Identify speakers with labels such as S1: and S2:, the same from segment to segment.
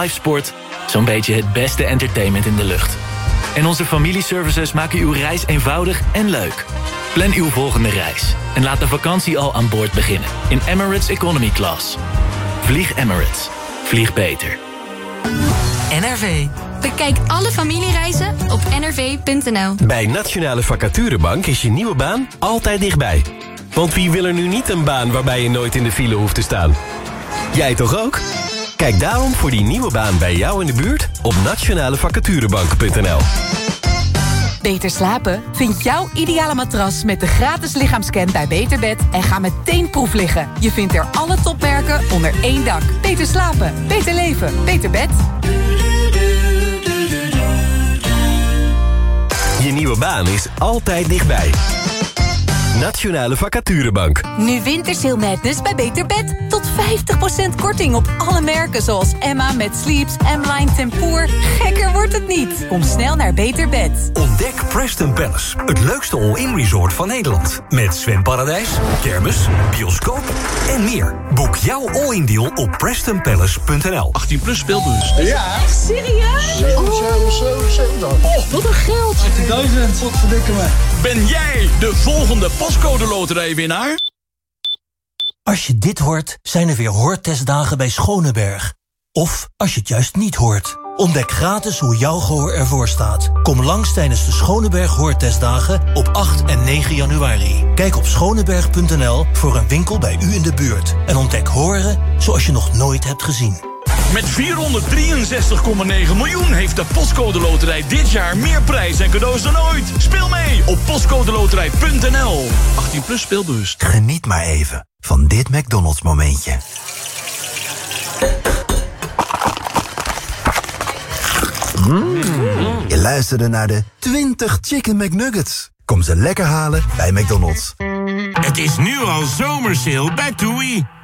S1: live sport, zo'n beetje het beste entertainment in de lucht. En onze familieservices maken uw reis eenvoudig en leuk. Plan uw volgende reis en laat de vakantie al aan boord beginnen in Emirates Economy Class. Vlieg Emirates. Vlieg beter.
S2: NRV. Bekijk alle familiereizen op nrv.nl.
S3: Bij Nationale Vacaturebank is je nieuwe baan altijd dichtbij. Want wie wil er nu niet een baan waarbij je nooit in de file hoeft te staan? Jij toch ook? Kijk daarom voor die nieuwe baan bij jou in de buurt op nationalevacaturebank.nl.
S4: Beter slapen? Vind jouw ideale matras met de gratis lichaamscan bij Beterbed en ga meteen proef liggen. Je vindt er alle topmerken onder één dak. Beter slapen, beter leven, beter bed.
S3: Je nieuwe baan is altijd dichtbij. Nationale Vacaturebank.
S4: Nu Wintersale Madness bij Beter Bed. Tot 50% korting op alle merken zoals Emma met Sleeps, M-Line Tempoor. Gekker wordt het niet. Kom snel naar Beter Bed.
S5: Ontdek Preston Palace, het leukste all-in resort van Nederland. Met zwemparadijs, kermis, bioscoop en meer. Boek jouw all-in deal op prestonpalace.nl.
S6: 18 plus speelbus.
S7: Ja.
S8: Echt serieus?
S7: 7, 7, 7, 7
S8: Oh, wat een geld.
S7: 18.000, wat verdikken me.
S6: Ben jij de volgende loterijwinnaar?
S9: Als je dit hoort, zijn er weer hoortestdagen bij Schoneberg. Of als je het juist niet hoort. Ontdek gratis hoe jouw gehoor ervoor staat. Kom langs tijdens de Schoneberg Hoortestdagen op 8 en 9 januari. Kijk op schoneberg.nl voor een winkel bij u in de buurt. En ontdek horen zoals je nog nooit hebt gezien.
S6: Met 463,9 miljoen heeft de Postcode Loterij dit jaar meer prijs en cadeaus dan ooit. Speel mee op postcodeloterij.nl. 18 plus speelbewust.
S10: Geniet maar even van dit McDonald's momentje. Je luisterde naar de 20 Chicken McNuggets. Kom ze lekker halen bij McDonald's.
S11: Het is nu al zomersale bij TUI.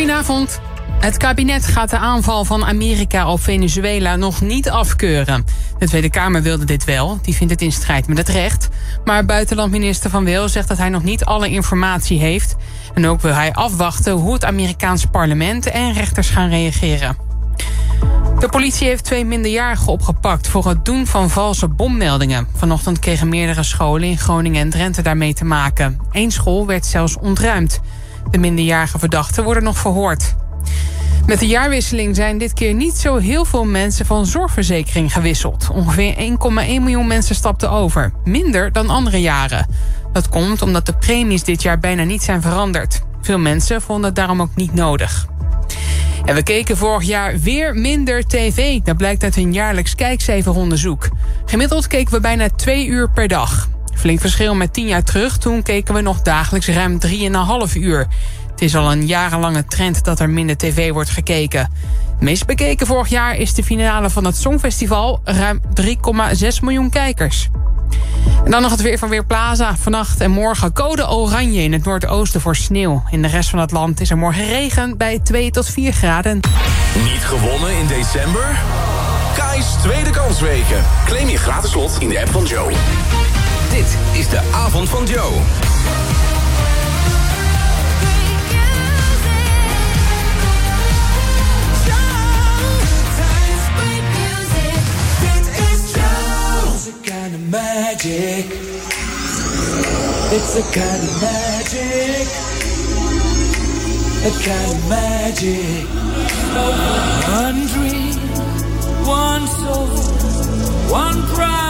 S12: Goedenavond. Het kabinet gaat de aanval van Amerika op Venezuela nog niet afkeuren. De Tweede Kamer wilde dit wel, die vindt het in strijd met het recht. Maar buitenlandminister Van Wil zegt dat hij nog niet alle informatie heeft. En ook wil hij afwachten hoe het Amerikaans parlement en rechters gaan reageren. De politie heeft twee minderjarigen opgepakt voor het doen van valse bommeldingen. Vanochtend kregen meerdere scholen in Groningen en Drenthe daarmee te maken. Eén school werd zelfs ontruimd. De minderjarige verdachten worden nog verhoord. Met de jaarwisseling zijn dit keer niet zo heel veel mensen van zorgverzekering gewisseld. Ongeveer 1,1 miljoen mensen stapten over. Minder dan andere jaren. Dat komt omdat de premies dit jaar bijna niet zijn veranderd. Veel mensen vonden het daarom ook niet nodig. En we keken vorig jaar weer minder tv. Dat blijkt uit een jaarlijks kijkcijferonderzoek. Gemiddeld keken we bijna twee uur per dag. Flink verschil met tien jaar terug. Toen keken we nog dagelijks ruim 3,5 uur. Het is al een jarenlange trend dat er minder tv wordt gekeken. Meest bekeken vorig jaar is de finale van het Songfestival. Ruim 3,6 miljoen kijkers. En dan nog het weer van Weerplaza. Vannacht en morgen code oranje in het noordoosten voor sneeuw. In de rest van het land is er morgen regen bij 2 tot 4 graden.
S13: Niet gewonnen in december? Kai's tweede kansweken. Claim je gratis slot in de app van Joe. Dit is de avond van Joe.
S14: magic. It's a kind of magic. A kind of magic. One dream, one soul, one prize,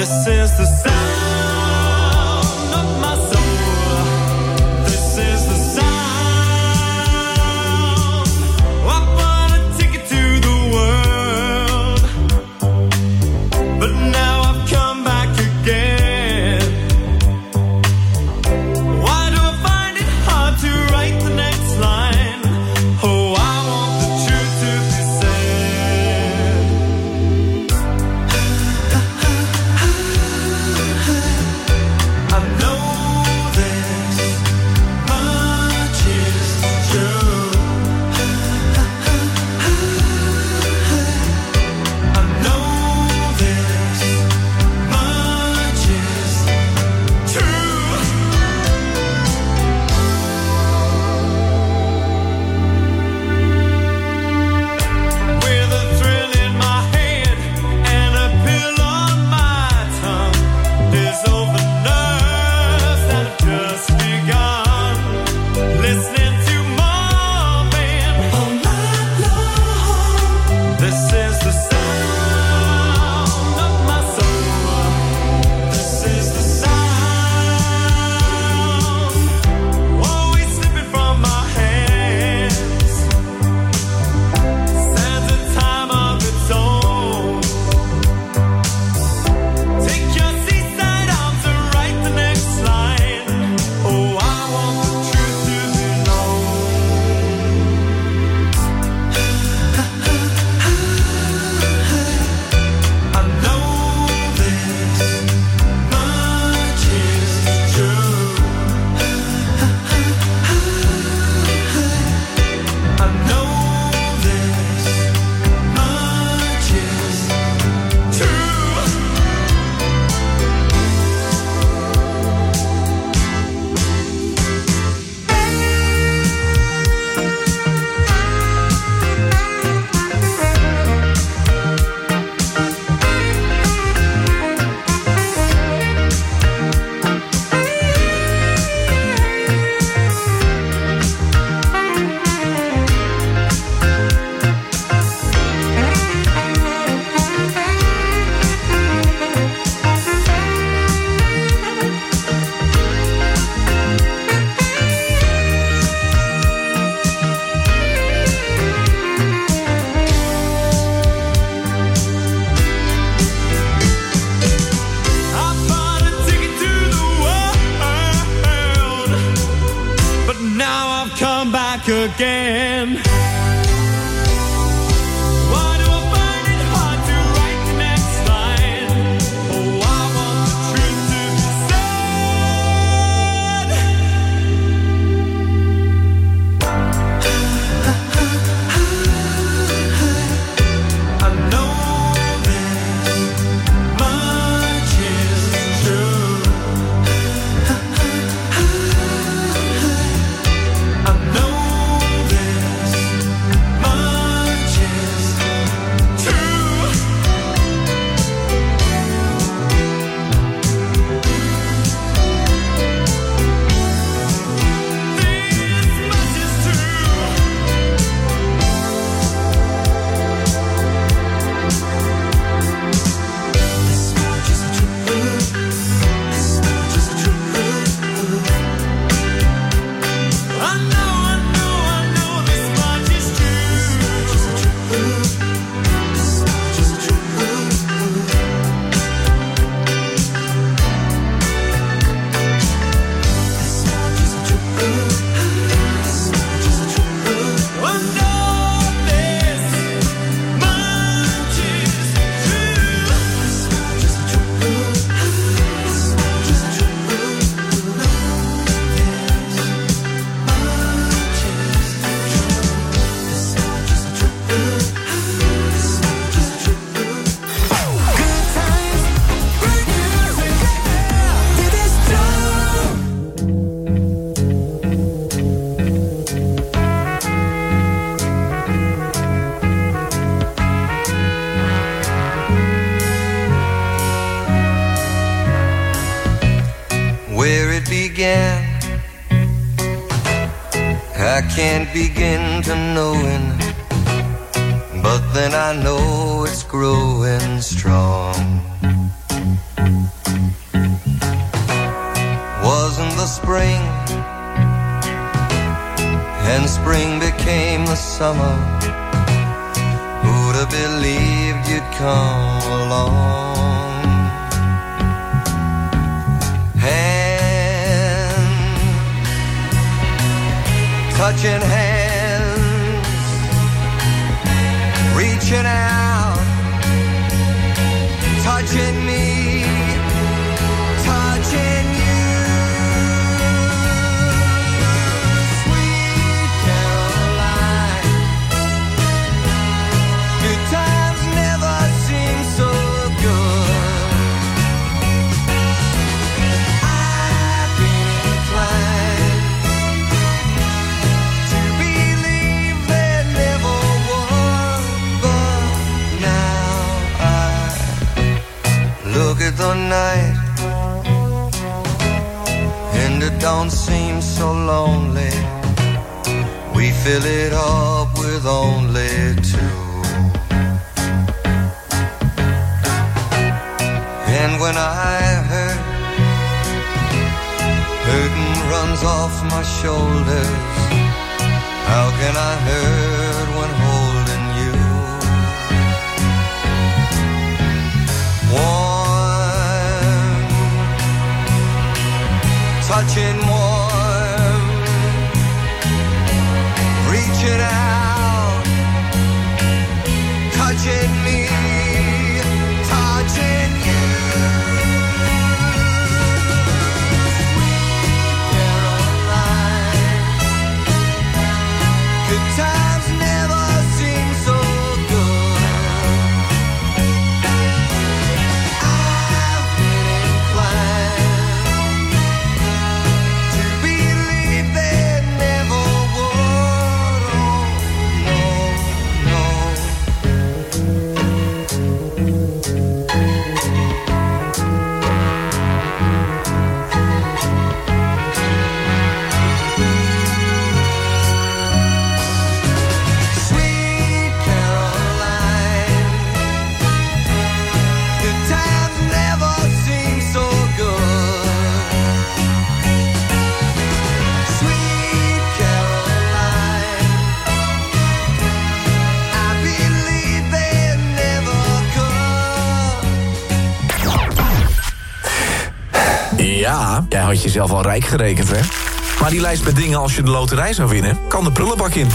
S14: This
S13: is
S15: the sound
S16: lonely. We fill it up with only two. And when I hurt, hurting runs off my shoulders. How can I hurt when holding you? Warm, touching could
S13: I? Jij had jezelf al rijk gerekend, hè? Maar die lijst met dingen als je de loterij zou winnen... kan de prullenbak in.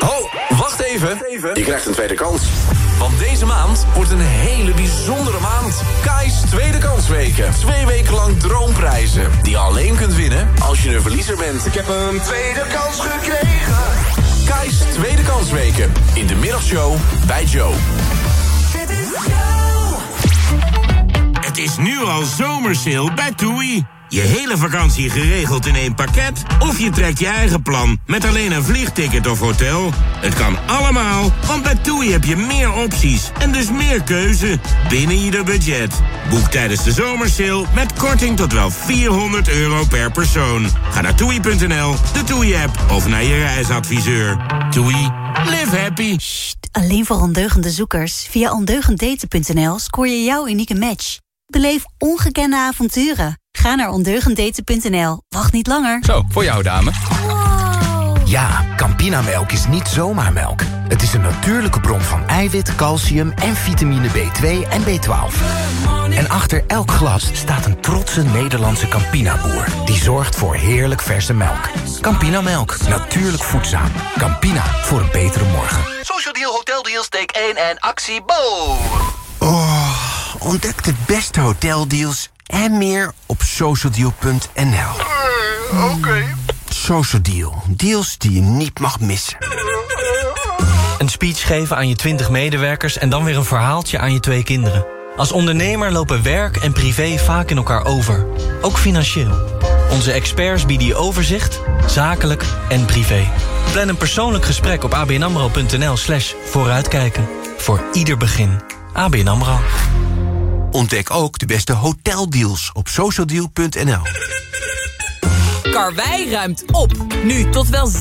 S13: Oh, wacht even. Je krijgt een tweede kans. Want deze maand wordt een hele bijzondere maand. Kai's Tweede Kansweken. Twee weken lang droomprijzen. Die je alleen kunt winnen als je een verliezer bent. Ik heb een tweede kans gekregen. Kai's Tweede Kansweken. In de middagshow bij Joe.
S11: Nu al zomersale bij TUI. Je hele vakantie geregeld in één pakket? Of je trekt je eigen plan met alleen een vliegticket of hotel? Het kan allemaal, want bij TUI heb je meer opties en dus meer keuze binnen ieder budget. Boek tijdens de zomersale met korting tot wel 400 euro per persoon. Ga naar toei.nl, de TUI-app of naar je reisadviseur. TUI, live happy.
S17: Alleen voor ondeugende zoekers. Via ondeugenddaten.nl scoor je jouw unieke match. Beleef ongekende avonturen. Ga naar ondeugenddaten.nl. Wacht niet langer.
S18: Zo, voor jou dame. Ja, Campinamelk is niet zomaar melk. Het is een natuurlijke bron van eiwit, calcium en vitamine B2 en B12. En achter elk glas staat een trotse Nederlandse Campina-boer... die zorgt voor heerlijk verse melk. Campinamelk, natuurlijk voedzaam. Campina, voor een betere morgen.
S19: Social Deal Hotel Deals take 1 en actie Bo.
S10: Oh, ontdek de beste hoteldeals en meer op socialdeal.nl.
S19: Oké.
S10: Social Deal, deals die je niet mag missen.
S20: Een speech geven aan je 20 medewerkers en dan weer een verhaaltje aan je twee kinderen. Als ondernemer lopen werk en privé vaak in elkaar over. Ook financieel. Onze experts bieden je overzicht, zakelijk en privé. Plan een persoonlijk gesprek op abnamro.nl slash vooruitkijken. Voor ieder begin. ABN AMRO.
S10: Ontdek ook de beste hoteldeals op socialdeal.nl.
S21: Karwei ruimt op. Nu tot wel 70%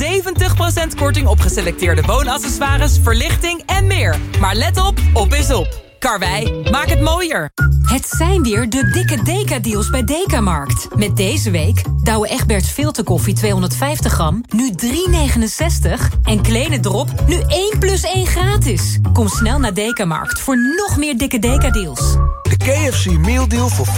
S21: korting op geselecteerde woonaccessoires, verlichting en meer. Maar let op, op is op. Karwei, maak het mooier.
S4: Het zijn weer de dikke Deka-deals bij Dekamarkt. Met deze week Douwe Egberts filterkoffie 250 gram, nu 3,69. En Kleine Drop, nu 1 plus 1 gratis. Kom snel naar Dekamarkt voor nog meer dikke Deka-deals.
S6: KFC Meal Deal voor 4,99.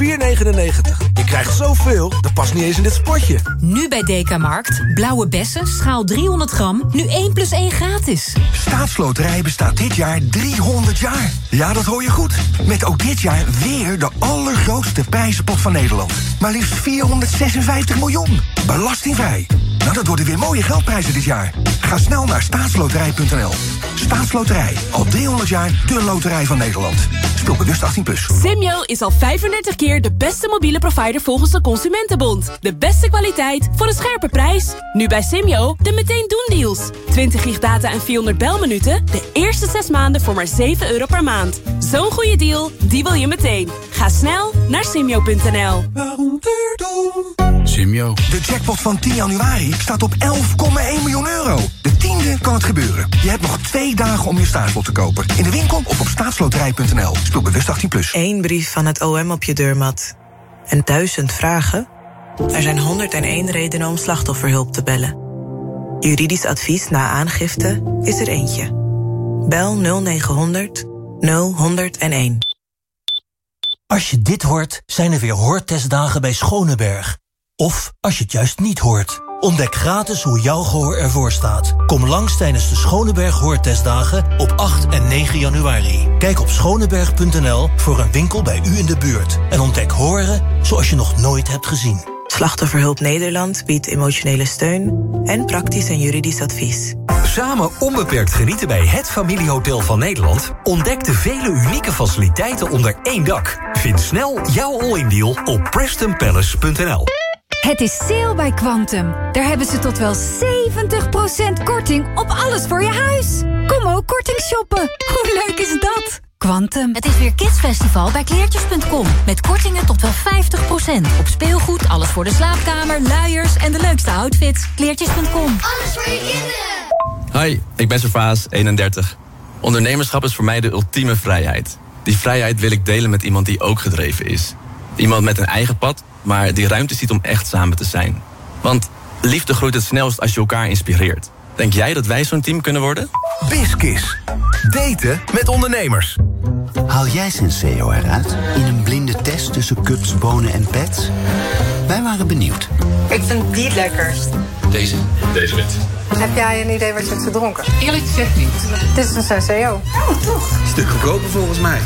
S6: Je krijgt zoveel, dat past niet eens in dit spotje.
S4: Nu bij Dekamarkt, blauwe bessen, schaal 300 gram, nu 1 plus 1 gratis.
S22: Staatsloterij bestaat dit jaar 300 jaar. Ja, dat hoor je goed. Met ook dit jaar weer de allergrootste prijzenpot van Nederland. Maar liefst 456 miljoen. Belastingvrij. Nou, dat worden weer mooie geldprijzen dit jaar. Ga snel naar staatsloterij.nl. Staatsloterij. Al 300 jaar de loterij van Nederland. Speel bewust 18+. Plus.
S23: Simyo is al 35 keer de beste mobiele provider volgens de Consumentenbond. De beste kwaliteit voor een scherpe prijs. Nu bij Simyo de meteen doen deals. 20 gig data en 400 belminuten. De eerste 6 maanden voor maar 7 euro per maand. Zo'n goede deal, die wil je meteen. Ga snel naar simyo.nl.
S22: Simio. De jackpot van 10 januari staat op 11,1 miljoen euro. De kan het gebeuren. Je hebt nog twee dagen om je staatslot te kopen. In de winkel of op staatsloterij.nl. Speel bewust 18+. Plus.
S24: Eén brief van het OM op je deurmat. En duizend vragen? Er zijn 101 redenen om slachtofferhulp te bellen. Juridisch advies na aangifte is er eentje. Bel 0900 0101.
S9: Als je dit hoort, zijn er weer hoortestdagen bij Schoneberg. Of als je het juist niet hoort. Ontdek gratis hoe jouw gehoor ervoor staat. Kom langs tijdens de Schoneberg Hoortestdagen op 8 en 9 januari. Kijk op schoneberg.nl voor een winkel bij u in de buurt. En ontdek horen zoals je nog nooit hebt gezien.
S24: Slachtofferhulp Nederland biedt emotionele steun en praktisch en juridisch advies.
S1: Samen onbeperkt genieten bij het familiehotel van Nederland? Ontdek de vele unieke faciliteiten onder één dak. Vind snel jouw all-in deal op prestonpalace.nl.
S7: Het is sale bij Quantum. Daar hebben ze tot wel 70% korting op alles voor je huis. Kom ook korting shoppen. Hoe leuk is dat? Quantum.
S4: Het is weer Kidsfestival bij kleertjes.com. Met kortingen tot wel 50%. Op speelgoed, alles voor de slaapkamer, luiers en de leukste outfits. Kleertjes.com.
S25: Alles voor je kinderen.
S26: Hi, ik ben Servaas, 31. Ondernemerschap is voor mij de ultieme vrijheid. Die vrijheid wil ik delen met iemand die ook gedreven is. Iemand met een eigen pad, maar die ruimte ziet om echt samen te zijn. Want liefde groeit het snelst als je elkaar inspireert. Denk jij dat wij zo'n team kunnen worden?
S27: Biskis. Daten met ondernemers.
S10: Haal jij Senseo eruit in een blinde test tussen cups, bonen en pets? Wij waren benieuwd.
S28: Ik vind die het lekkerst.
S26: Deze. Deze wit.
S28: Heb jij een idee wat je hebt gedronken?
S26: Eerlijk gezegd niet.
S28: Dit is een Senseo. Oh, toch?
S26: Stuk goedkoper volgens mij.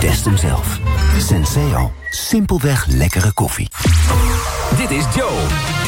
S10: Test hem zelf. Senseo. Simpelweg lekkere koffie.
S1: Dit is Joe.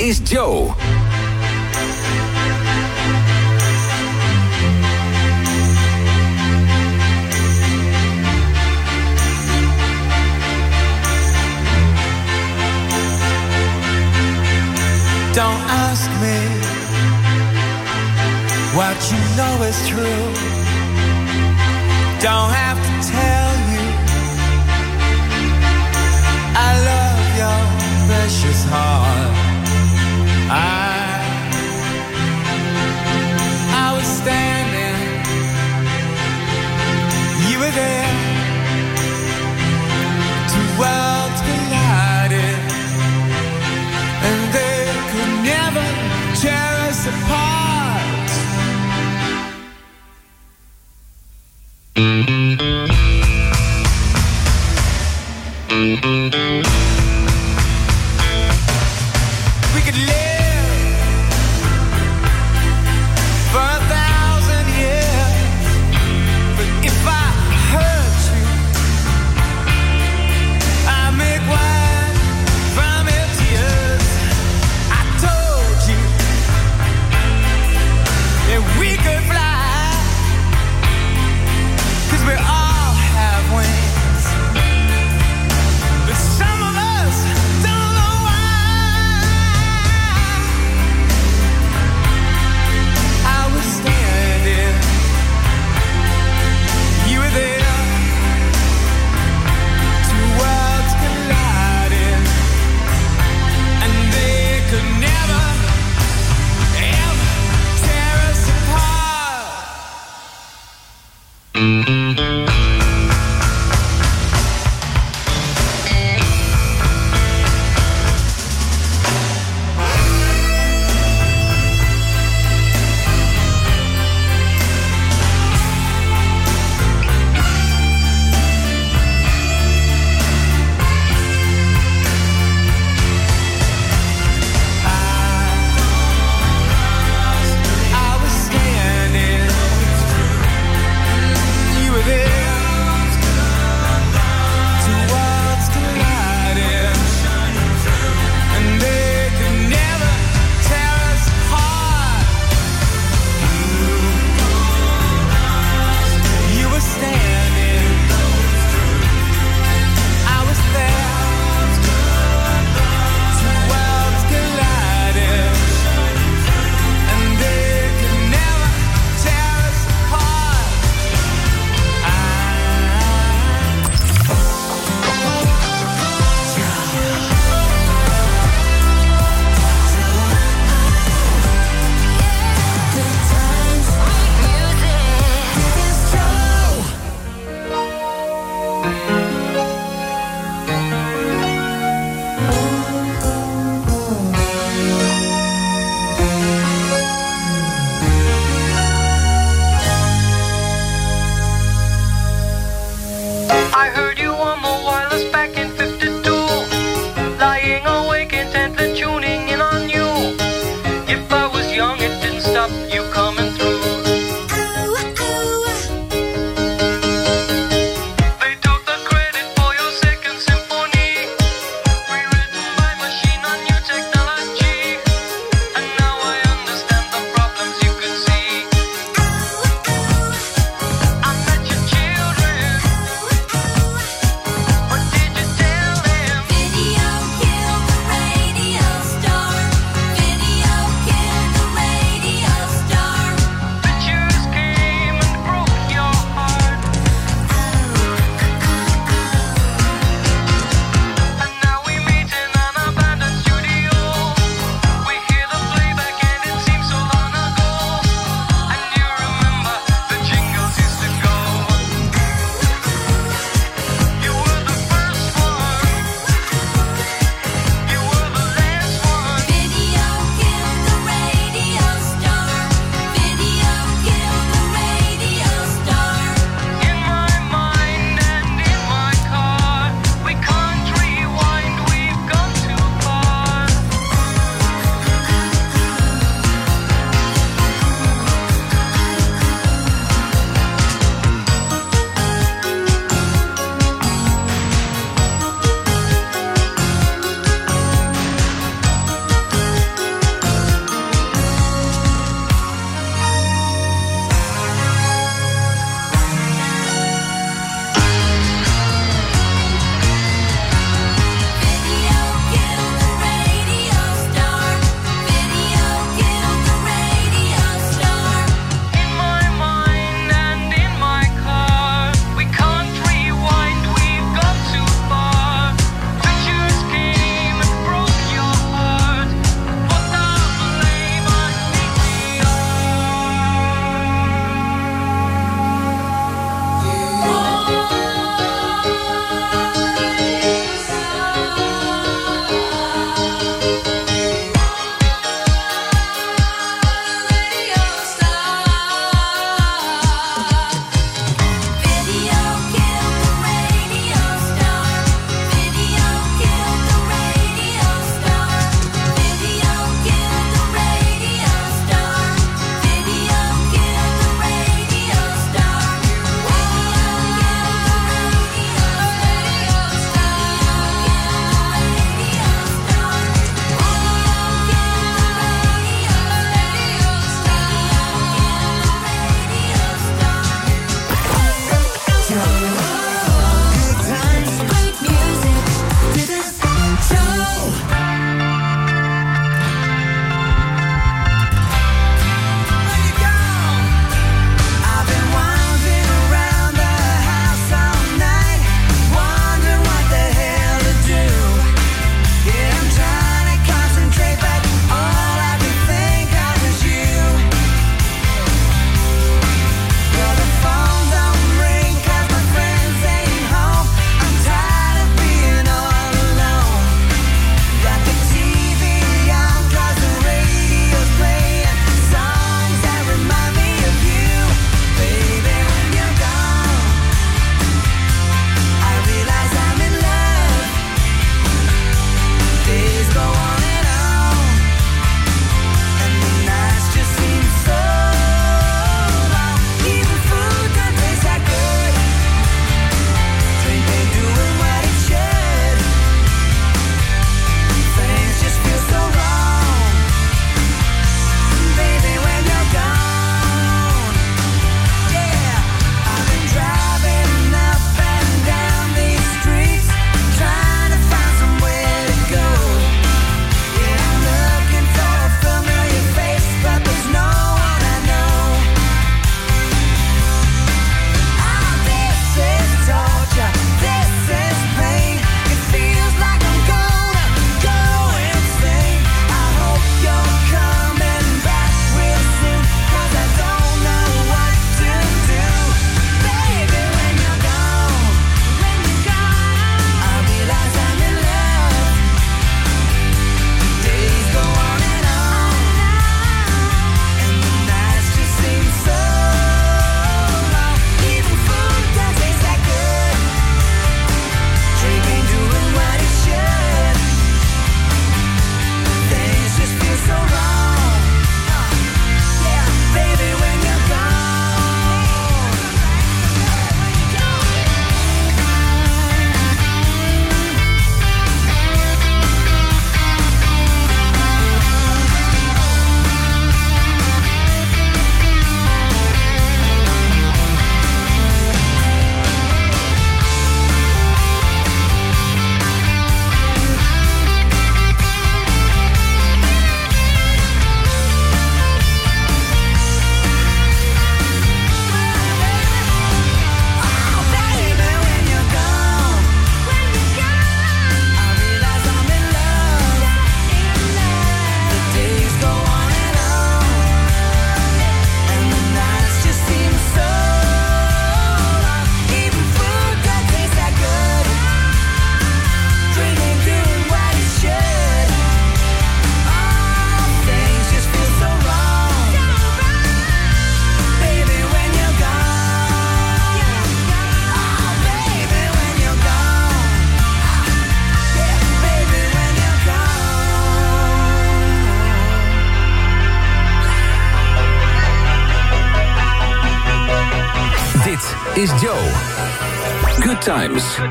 S13: Is Joe.
S14: Don't ask me what you know is true. Don't have to tell you. I love your precious heart. I I was standing. You were there. Worlds Música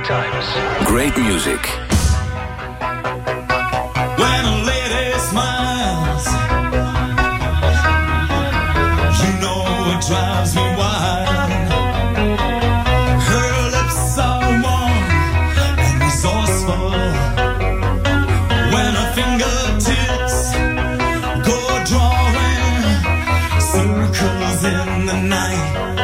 S14: times. Great music.
S15: When a lady smiles, you know it drives me wild. Her lips are warm and resourceful. When her fingertips go drawing circles in the night.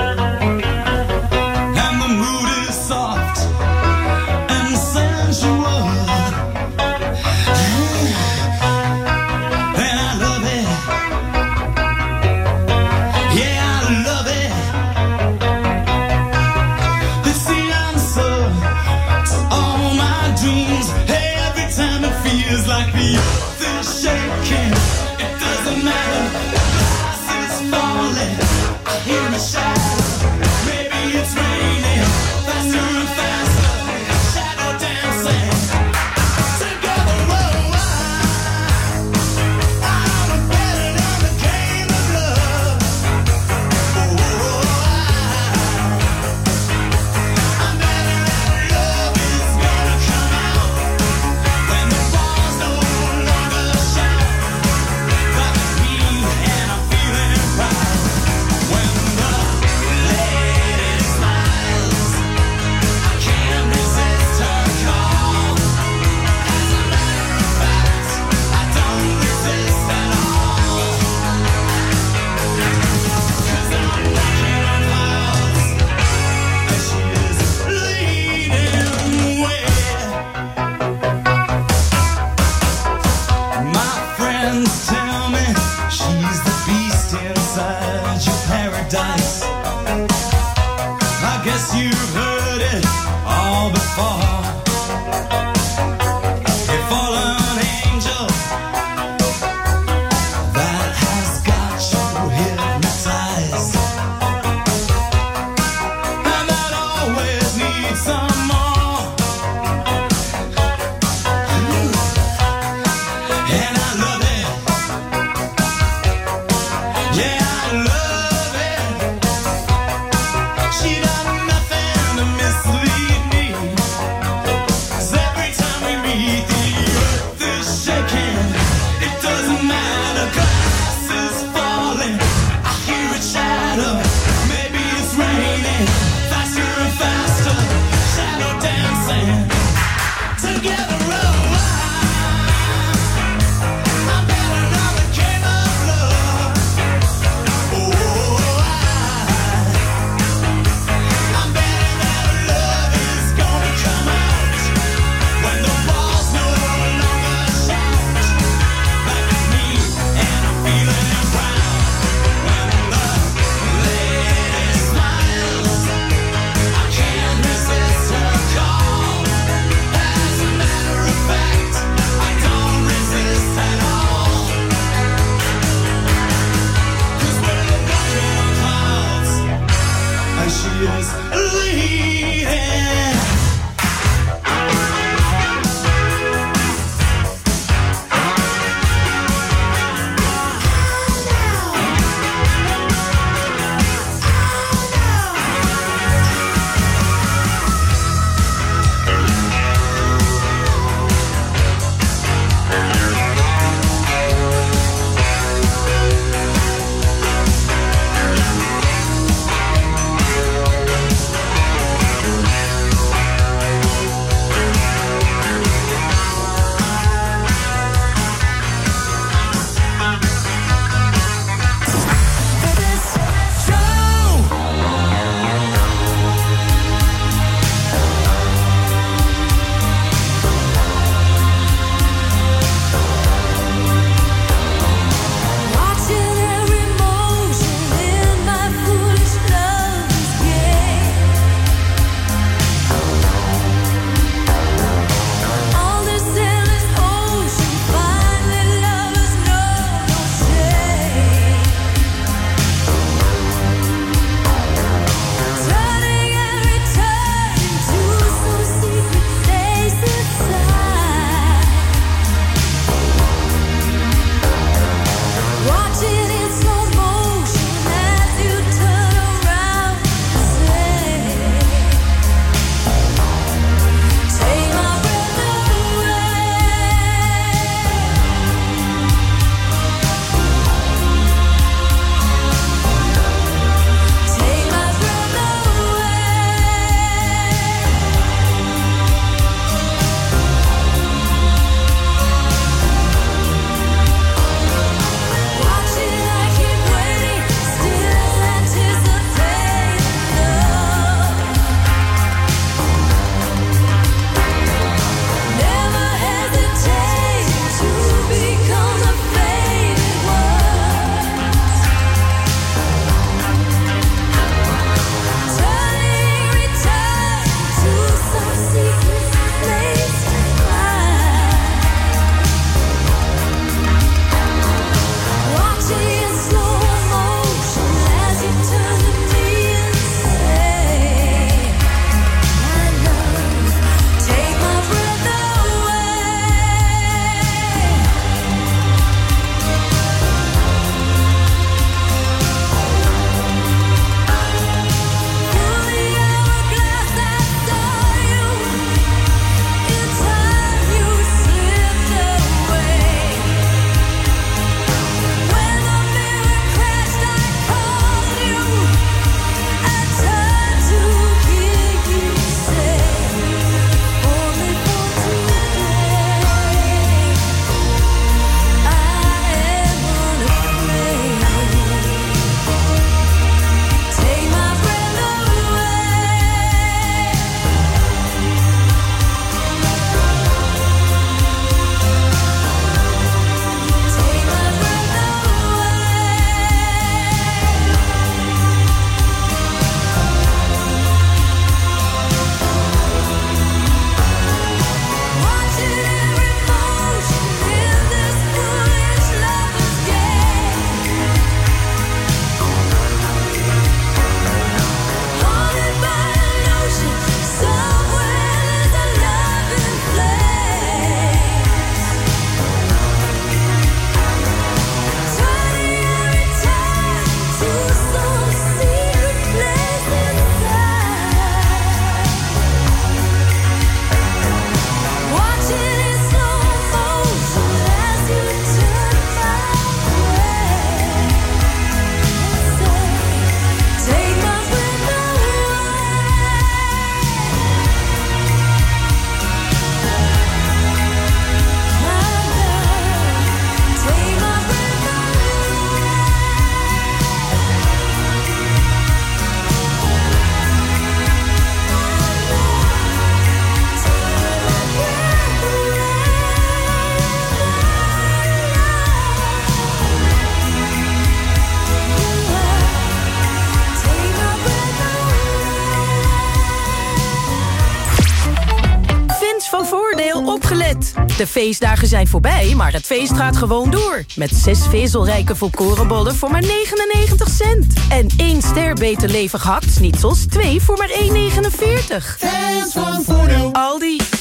S23: Zijn voorbij, maar het feest gaat gewoon door. Met zes vezelrijke volkorenbollen voor maar 99 cent. En één ster beter levig hakt-snitsels, twee voor maar 1,49.
S29: Fans van Voordeel.
S23: Aldi.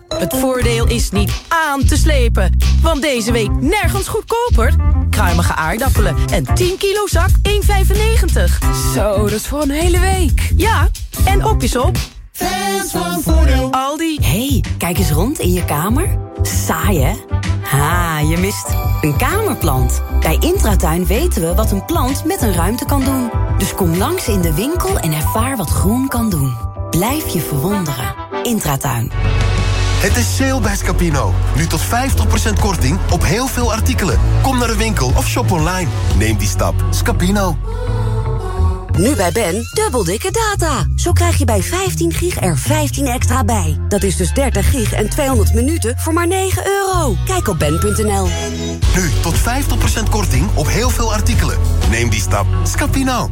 S23: het voordeel is niet aan te slepen. Want deze week nergens goedkoper. Kruimige aardappelen en 10 kilo zak 1,95. Zo, dat is voor een hele week. Ja, en op is op.
S29: Fans van Voordeel.
S23: Aldi.
S30: hey, kijk eens rond in je kamer. Saai, hè? Ha, je mist een kamerplant. Bij Intratuin weten we wat een plant met een ruimte kan doen. Dus kom langs in de winkel en ervaar wat groen kan doen. Blijf je verwonderen. Intratuin.
S22: Het is sale bij Scapino. Nu tot 50% korting op heel veel artikelen. Kom naar de winkel of shop online. Neem die stap. Scapino.
S31: Nu bij Ben, dubbel dikke data. Zo krijg je bij 15 gig er 15 extra bij. Dat is dus 30 gig en 200 minuten voor maar 9 euro. Kijk op ben.nl.
S22: Nu tot 50% korting op heel veel artikelen. Neem die stap. Scapino.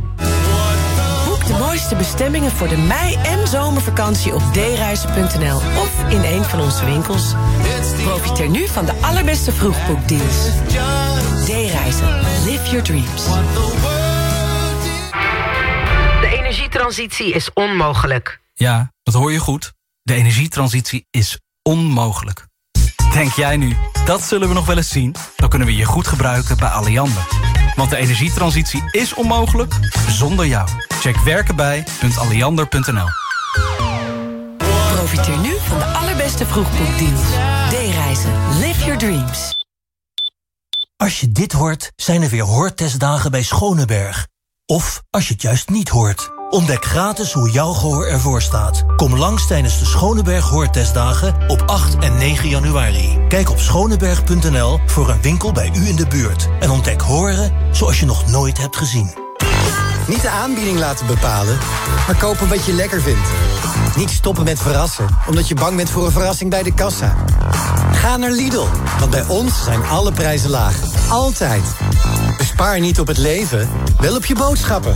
S23: De mooiste bestemmingen voor de mei- en zomervakantie op dereizen.nl of in een van onze winkels. Profiteer nu van de allerbeste vroegboekdeals. D-reizen. Live your dreams.
S32: De energietransitie is onmogelijk.
S33: Ja, dat hoor je goed. De energietransitie is onmogelijk. Denk jij nu, dat zullen we nog wel eens zien? Dan kunnen we je goed gebruiken bij Alliander. Want de energietransitie is onmogelijk zonder jou. Check werkenbij.alliander.nl
S23: Profiteer nu van de allerbeste vroegboekdeals. D-reizen. Live your dreams.
S9: Als je dit hoort, zijn er weer hoortestdagen bij Schoneberg. Of als je het juist niet hoort. Ontdek gratis hoe jouw gehoor ervoor staat. Kom langs tijdens de Schoneberg Hoortestdagen op 8 en 9 januari. Kijk op schoneberg.nl voor een winkel bij u in de buurt. En ontdek horen zoals je nog nooit hebt gezien.
S34: Niet de aanbieding laten bepalen, maar kopen wat je lekker vindt. Niet stoppen met verrassen, omdat je bang bent voor een verrassing bij de kassa. Ga naar Lidl, want bij ons zijn alle prijzen laag. Altijd. Bespaar niet op het leven, wel op je boodschappen.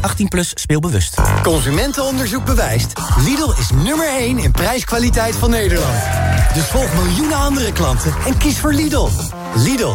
S35: 18 plus speelbewust.
S34: Consumentenonderzoek bewijst. Lidl is nummer 1 in prijskwaliteit van Nederland. Dus volg miljoenen andere klanten en kies voor Lidl. Lidl,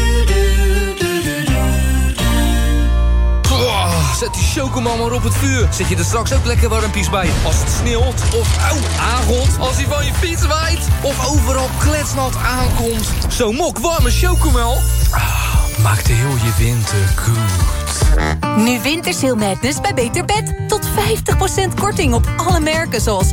S6: Zet die chocomel maar op het vuur. Zet je er straks ook lekker warmpies bij. Als het sneeuwt of auw, aangot. Als hij van je fiets waait. Of overal kletsnat aankomt. Zo'n mok warme chocomel. Ah, maakt heel je winter goed.
S4: Nu Wintersale Madness bij Beter Bed. Tot 50% korting op alle merken zoals